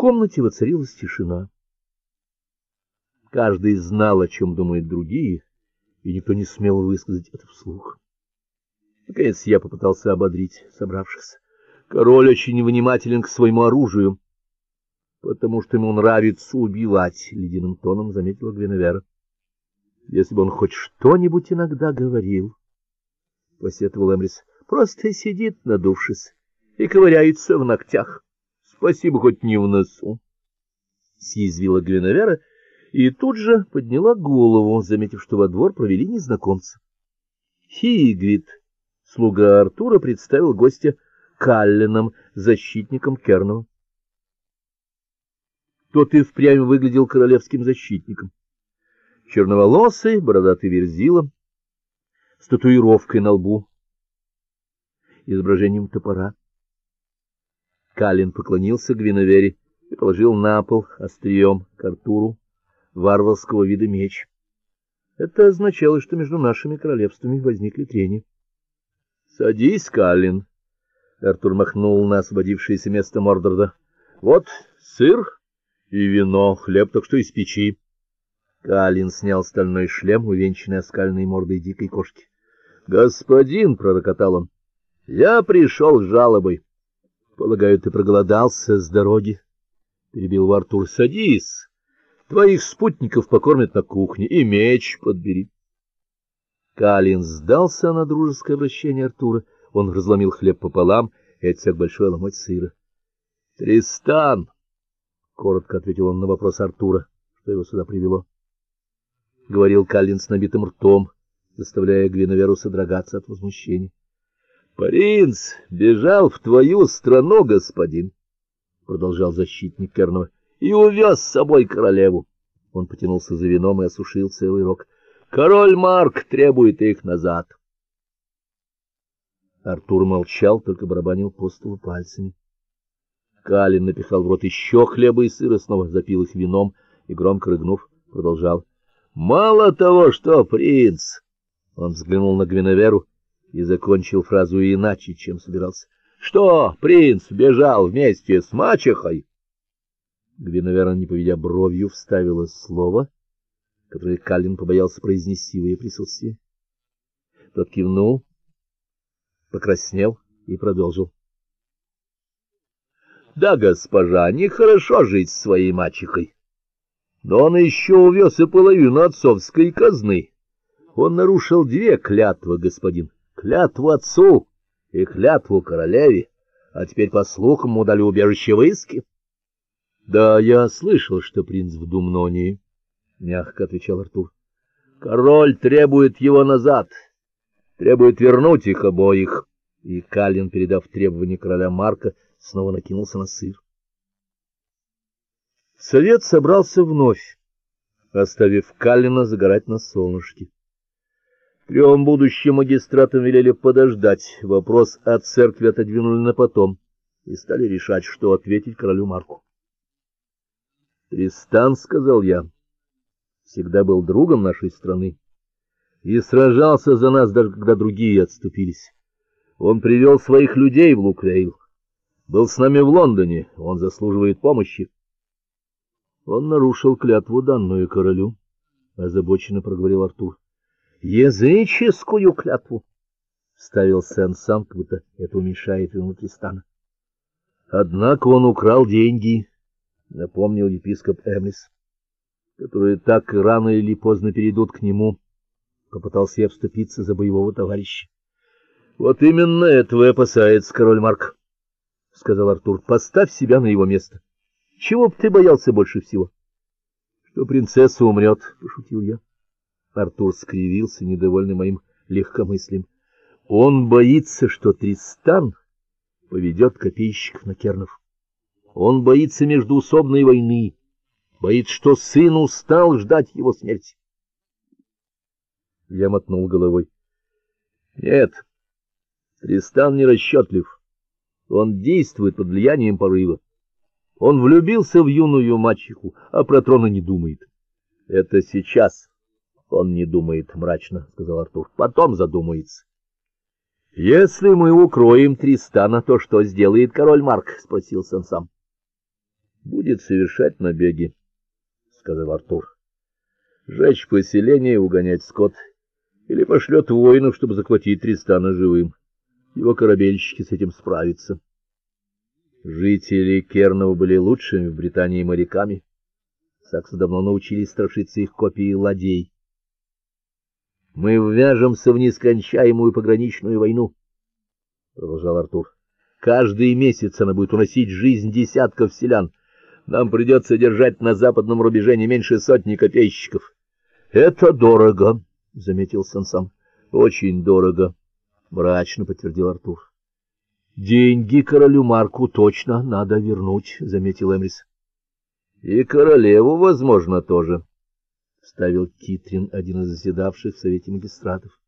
комнате воцарилась тишина. Каждый знал, о чем думают другие, и никто не смел высказать это вслух. Наконец я попытался ободрить собравшихся. Король очень внимателен к своему оружию, потому что ему нравится убивать, — ледяным тоном заметила Гвиневера. Если бы он хоть что-нибудь иногда говорил, — посетовал Эмрис, — просто сидит, надувшись, и ковыряется в ногтях. Спасибо, хоть не в носу. Съязвила Гвиневера и тут же подняла голову, заметив, что во двор провели незнакомца. Хигвит, слуга Артура, представил гостя Калленом, защитником Кернова. Тот и впрямь выглядел королевским защитником черноволосый, бородатый верзила, с татуировкой на лбу, изображением топора. Калин поклонился Гвиновере и положил на пол острием к Артуру варварского вида меч. Это означало, что между нашими королевствами возникли трения. — Садись, Калин. Артур махнул на освободившееся место Мордорда. — Вот сыр и вино, хлеб так что из печи. Калин снял стальной шлем, увенчанный оскальной мордой дикой кошки. — Господин, — пророкотал он, — я пришел с жалобой. — Полагаю, ты проголодался с дороги? — перебил Артур. — Садись. Твоих спутников покормят на кухне, и меч подбери. Калин сдался на дружеское обращение Артура. Он разломил хлеб пополам и отсек большой ломоть сыра. — Тристан! — коротко ответил он на вопрос Артура, что его сюда привело. — говорил Каллин с набитым ртом, заставляя Гвиноверу содрогаться от возмущения. — Принц бежал в твою страну, господин, — продолжал защитник Кернова, — и увез с собой королеву. Он потянулся за вином и осушил целый рог. — Король Марк требует их назад. Артур молчал, только барабанил по столу пальцами. Калин напихал в рот еще хлеба и сыра, снова запил их вином и, громко рыгнув, продолжал. Мало того, что принц... Он взглянул на Гвиноверу и закончил фразу иначе, чем собирался. Что, принц бежал вместе с мачехой? Гвиновера, не поведя бровью, вставила слово, которое Каллин побоялся произнести в ее присутствии. Тот кивнул, покраснел и продолжил. — Да, госпожа, нехорошо жить с своей мачехой. Но он еще увез и половину отцовской казны. Он нарушил две клятвы, господин. Клятву отцу и клятву королеве. А теперь, по слухам, ему дали убежище в иске. — Да, я слышал, что принц в Думнонии, — мягко отвечал Артур. — Король требует его назад, требует вернуть их обоих. И Калин, передав требования короля Марка, снова накинулся на сыр. Совет собрался вновь, оставив Каллина загорать на солнышке. Трем будущим магистратам велели подождать, вопрос о церкви отодвинули на потом и стали решать, что ответить королю Марку. «Тристан, — сказал я, — всегда был другом нашей страны и сражался за нас, даже когда другие отступились. Он привел своих людей в Луквейл, был с нами в Лондоне, он заслуживает помощи. Он нарушил клятву, данную королю, — озабоченно проговорил Артур. — Языческую клятву! — ставил Сен сам, будто это уменьшает вину Тристана. — Однако он украл деньги, — напомнил епископ Эмрис, — которые так рано или поздно перейдут к нему. Попытался я вступиться за боевого товарища. — Вот именно этого и опасается король Марк, — сказал Артур. — Поставь себя на его место. — чего б ты боялся больше всего? — Что принцесса умрет, — пошутил я. Артур скривился, недовольный моим легкомыслием. Он боится, что Тристан поведет копейщиков на Кернов. Он боится междуусобной войны, боится, что сын устал ждать его смерти. Я мотнул головой. Нет, Тристан не расчетлив. Он действует под влиянием порыва. Он влюбился в юную мачеху, а про трон не думает. — Это сейчас он не думает, — мрачно сказал Артур. — Потом задумается. — Если мы укроем Тристана, то что сделает король Марк? — спросил Сен сам. будет совершать набеги, сказал Артур. Жечь поселение и угонять скот или пошлет воинов, чтобы захватить Тристана живым. Его корабельщики с этим справятся. Жители Кернова были лучшими в Британии моряками. Саксы давно научились страшиться их копий ладей. Мы ввяжемся в нескончаемую пограничную войну, продолжал Артур. Каждый месяц она будет уносить жизнь десятков селян. Нам придется держать на западном рубеже не меньше сотни копейщиков. Это дорого, заметил Сансам. Очень дорого, мрачно подтвердил Артур. Деньги королю Марку точно надо вернуть, заметил Эмрис. И королеву, возможно, тоже, вставил Китрин, один из заседавших в совете магистратов.